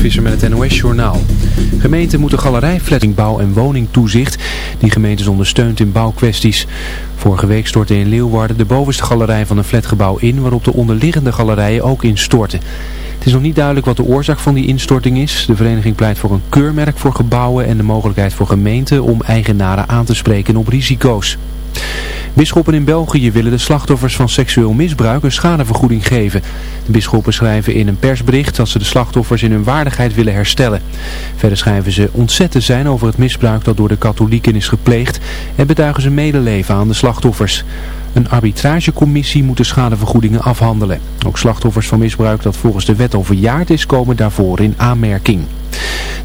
Visser met het NOS-journaal. Gemeenten moeten galerijflattingbouw en woningtoezicht die gemeentes ondersteunt in bouwkwesties. Vorige week stortte in Leeuwarden de bovenste galerij van een flatgebouw in, waarop de onderliggende galerijen ook instortten. Het is nog niet duidelijk wat de oorzaak van die instorting is. De vereniging pleit voor een keurmerk voor gebouwen en de mogelijkheid voor gemeenten om eigenaren aan te spreken op risico's. Bisschoppen in België willen de slachtoffers van seksueel misbruik een schadevergoeding geven. De bisschoppen schrijven in een persbericht dat ze de slachtoffers in hun waardigheid willen herstellen. Verder schrijven ze ontzet te zijn over het misbruik dat door de katholieken is gepleegd en betuigen ze medeleven aan de slachtoffers. Een arbitragecommissie moet de schadevergoedingen afhandelen. Ook slachtoffers van misbruik dat volgens de wet al verjaard is komen daarvoor in aanmerking.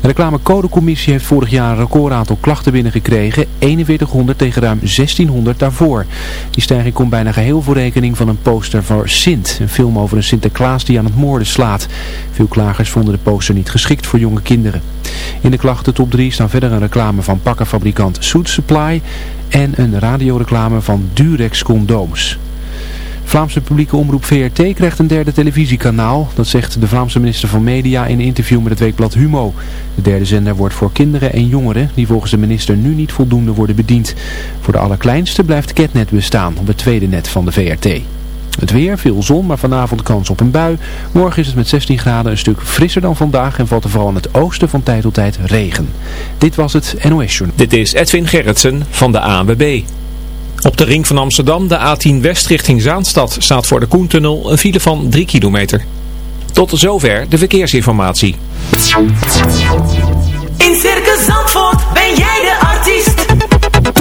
De reclamecodecommissie heeft vorig jaar een recordaantal klachten binnengekregen, 4100 tegen ruim 1600 daarvoor. Die stijging komt bijna geheel voor rekening van een poster voor Sint, een film over een Sinterklaas die aan het moorden slaat. Veel klagers vonden de poster niet geschikt voor jonge kinderen. In de klachten top 3 staan verder een reclame van pakkenfabrikant Suit Supply en een radioreclame van Durex condooms. Vlaamse publieke omroep VRT krijgt een derde televisiekanaal. Dat zegt de Vlaamse minister van Media in een interview met het weekblad Humo. De derde zender wordt voor kinderen en jongeren die volgens de minister nu niet voldoende worden bediend. Voor de allerkleinste blijft Ketnet bestaan op het tweede net van de VRT. Het weer, veel zon, maar vanavond kans op een bui. Morgen is het met 16 graden een stuk frisser dan vandaag en valt er vooral in het oosten van tijd tot tijd regen. Dit was het NOS Journal. Dit is Edwin Gerritsen van de ANWB. Op de ring van Amsterdam, de A10 West richting Zaanstad, staat voor de Koentunnel een file van 3 kilometer. Tot zover de verkeersinformatie.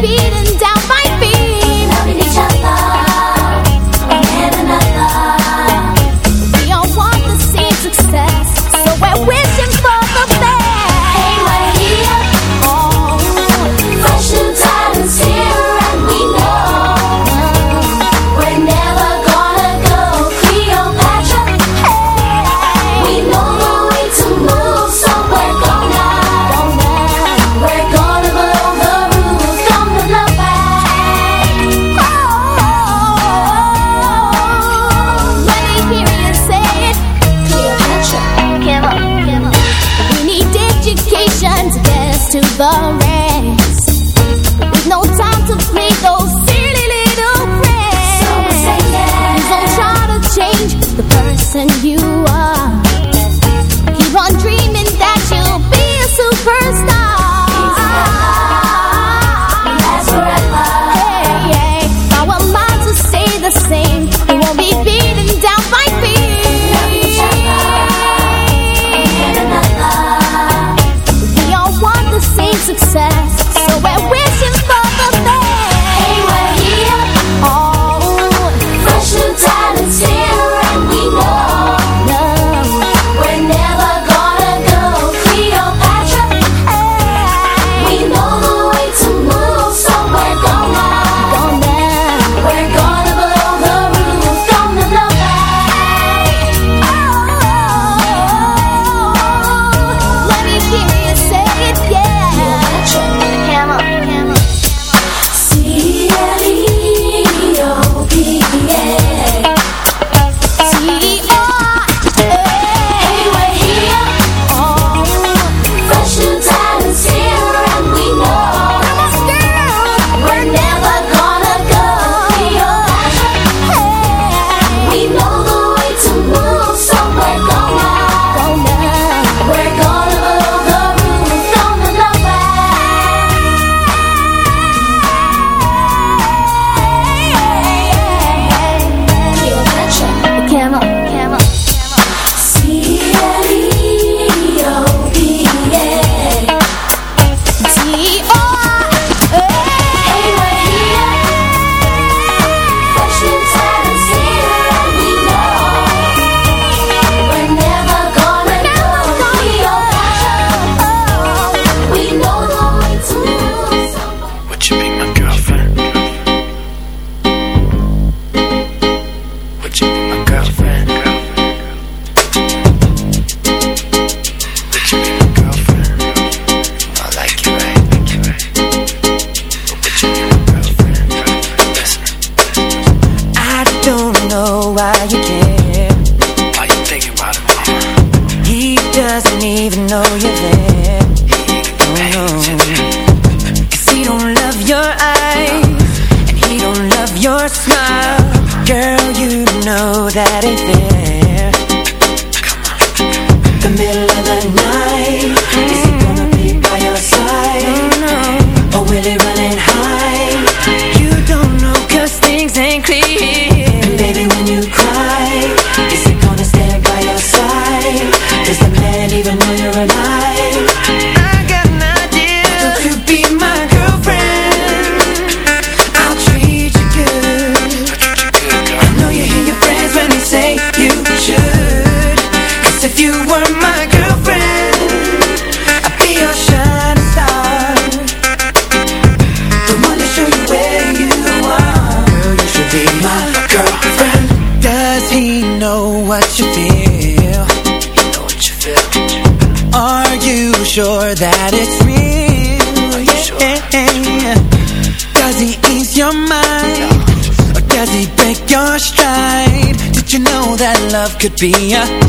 We love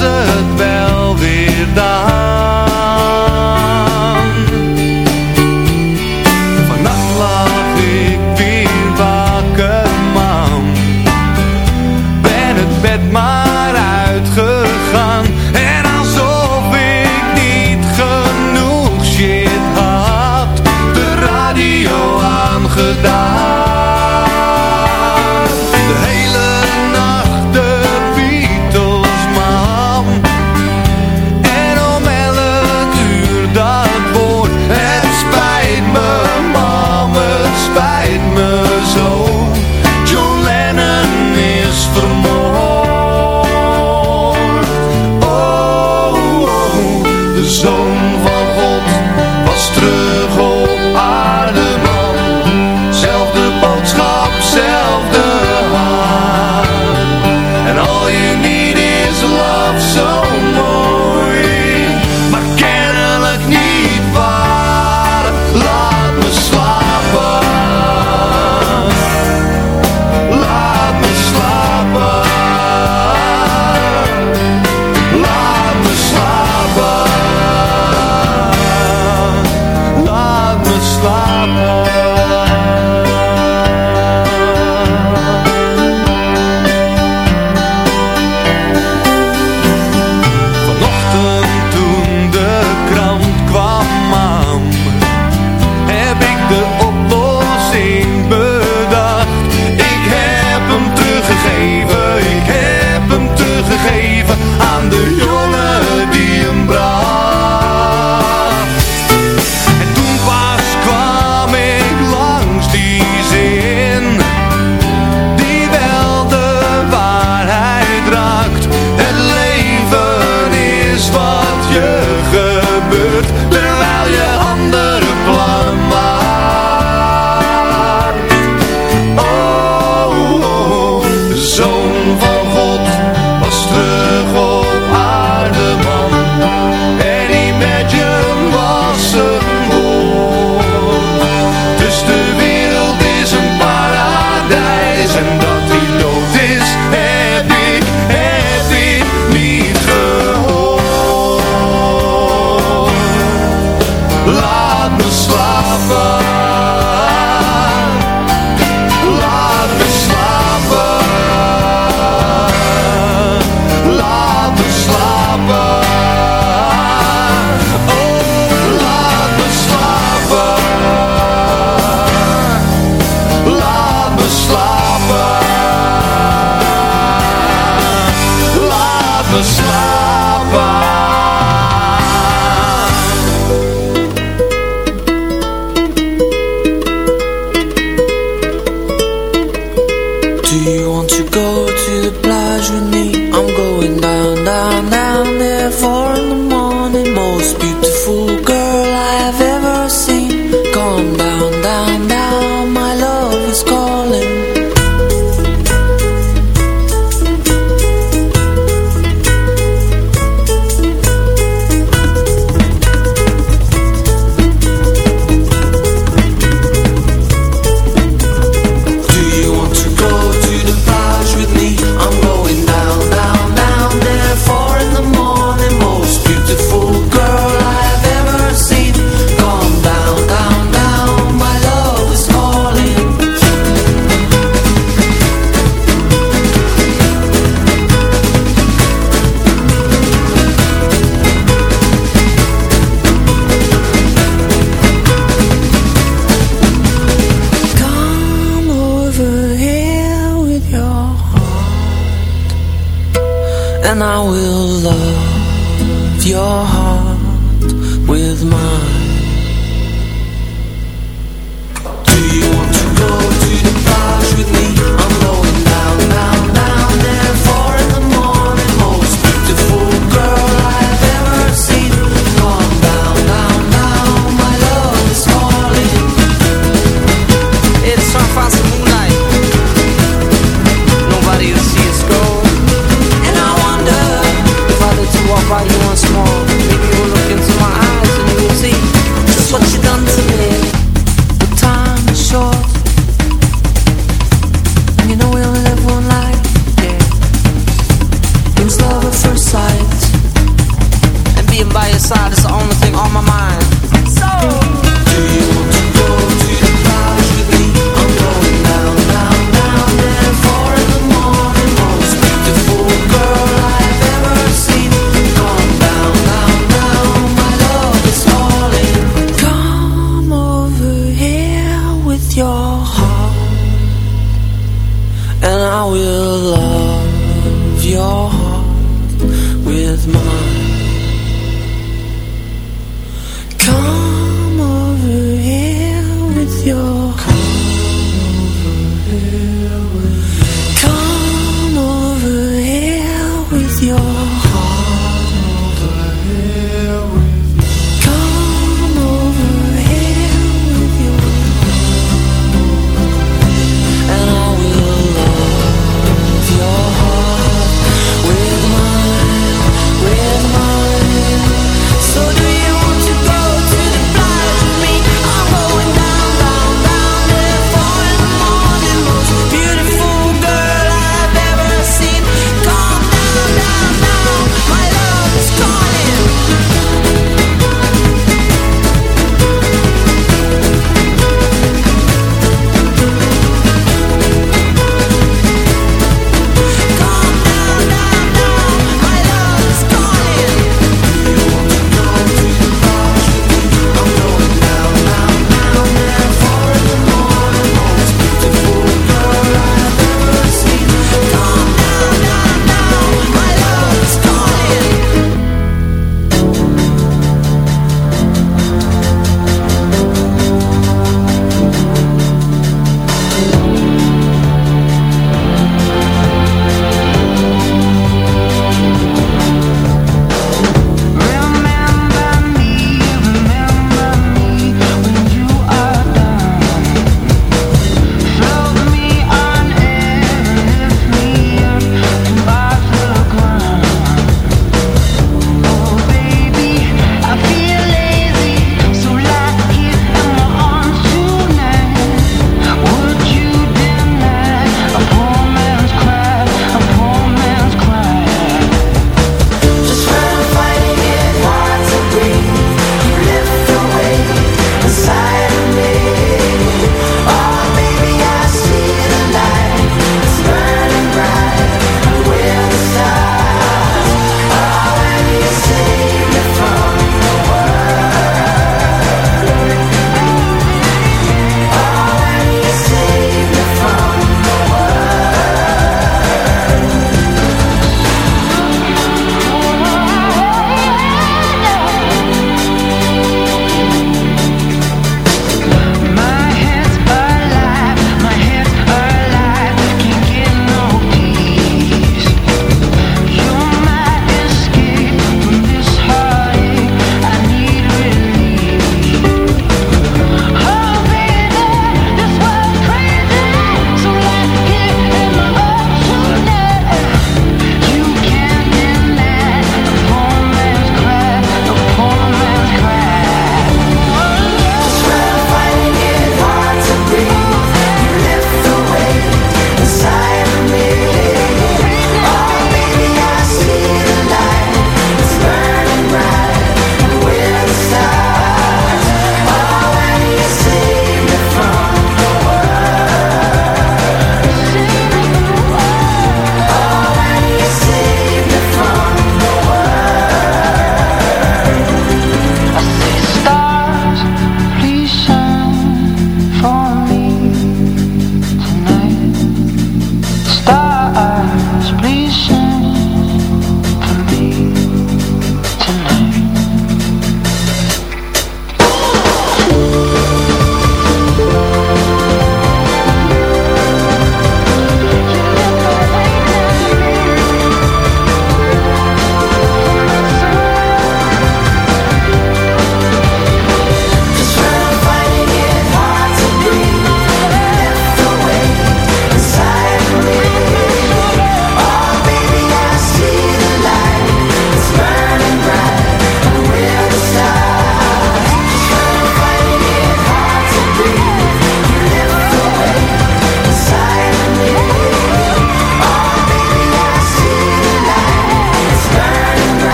het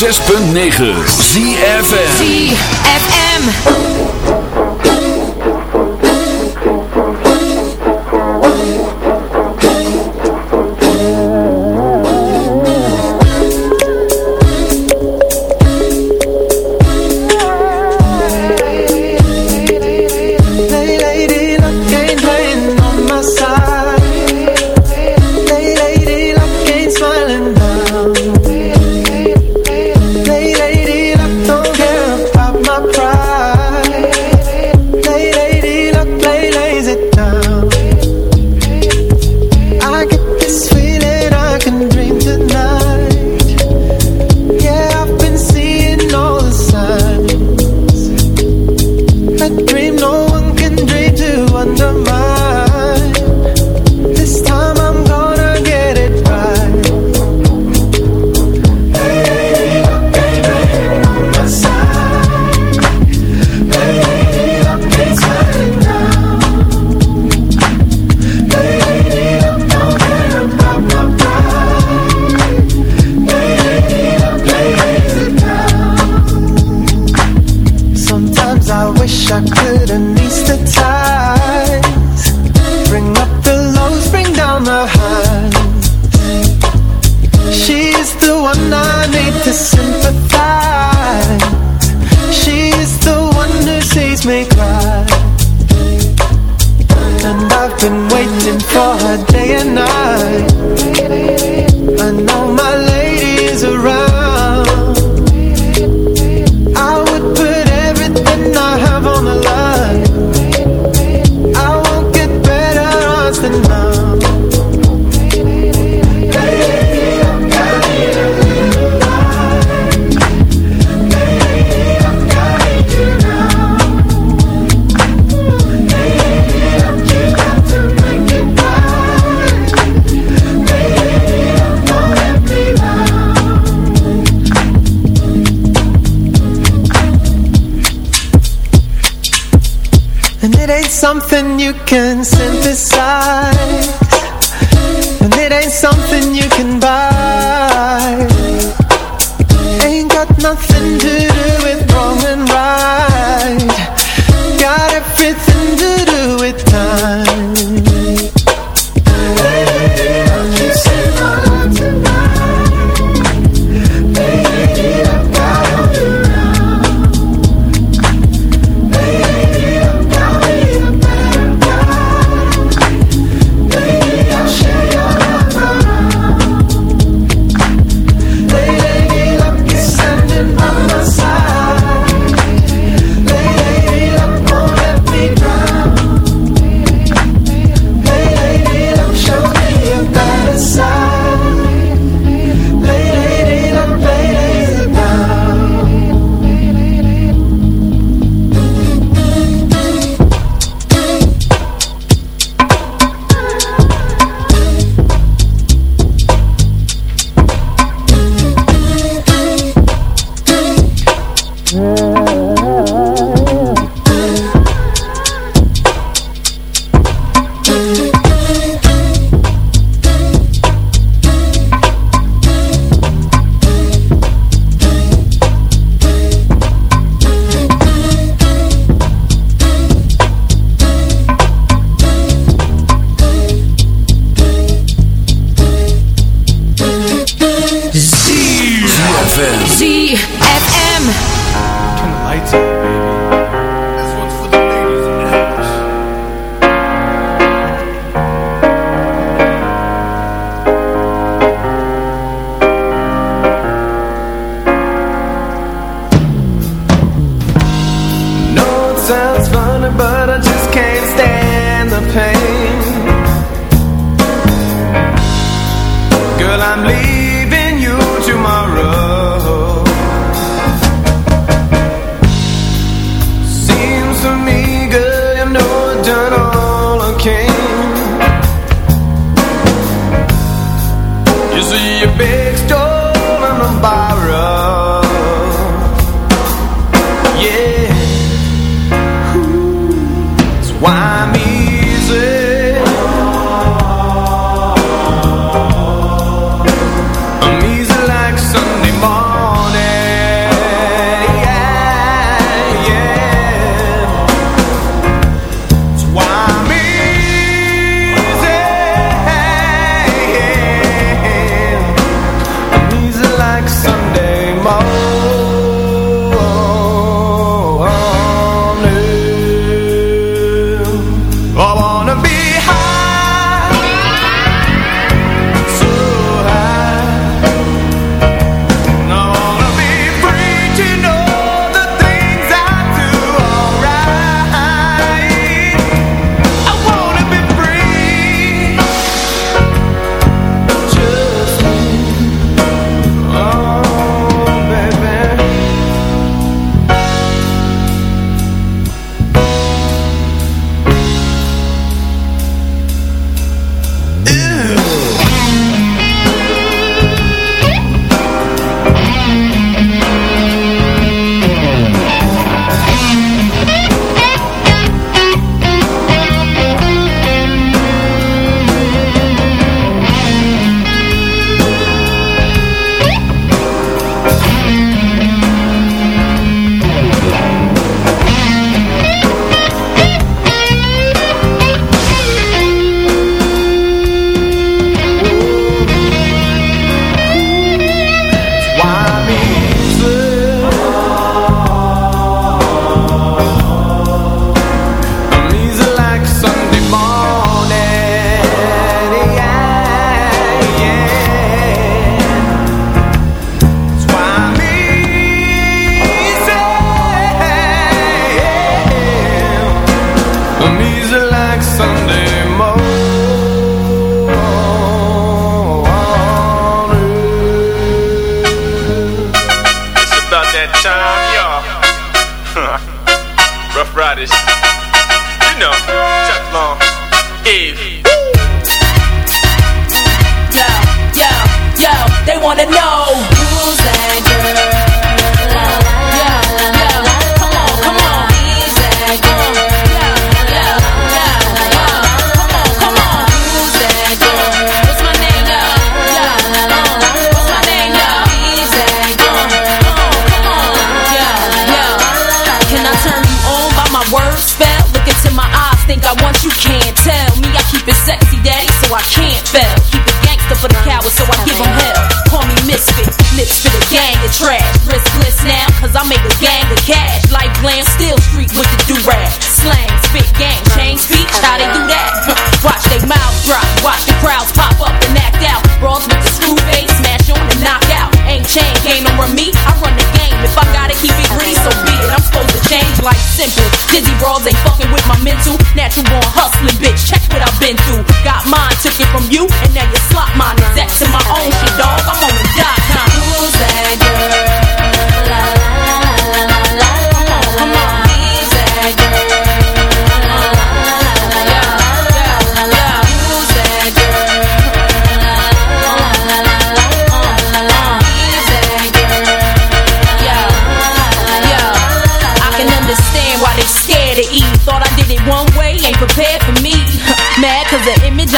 106.9 ZFM ZFM can synthesize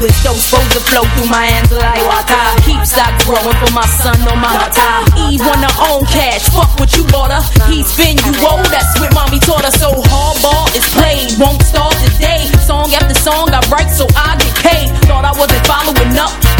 clueless. Those supposed to flow through my hands like water. Keep stock growing for my son on my water. Eve her own cash, fuck what you bought her. He's been you old, that's what mommy taught her. So hardball is played, won't start today. Song after song I write so I get paid. Thought I wasn't following up with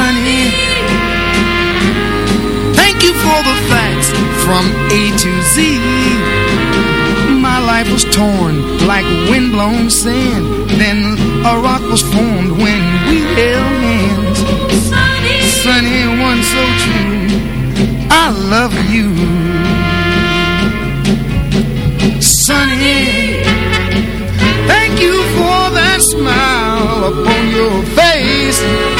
Sunny, thank you for the facts from A to Z. My life was torn like windblown sand. Then a rock was formed when we held hands. Sunny, sunny one so true. I love you. Sunny, thank you for that smile upon your face.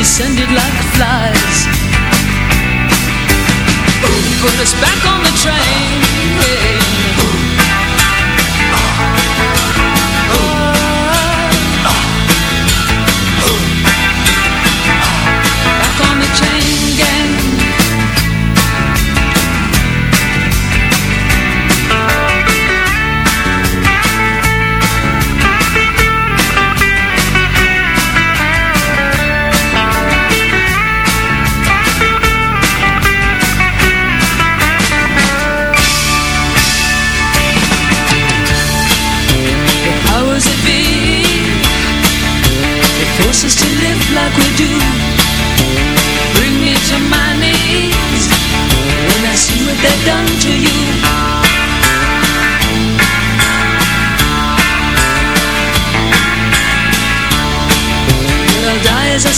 descended like flies Ooh, Put us back on the train yeah.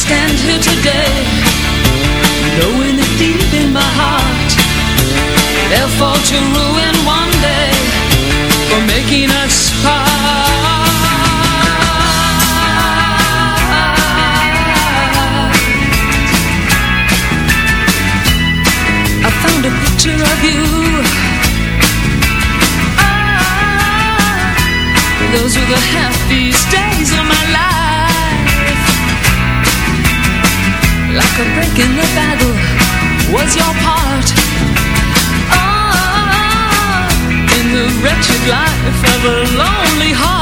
stand here today Knowing it deep in my heart. They'll fall to ruin one day For making us part. I found a picture of you. Ah, Those were the hands a in the battle was your part. Oh, in the wretched life of a lonely heart.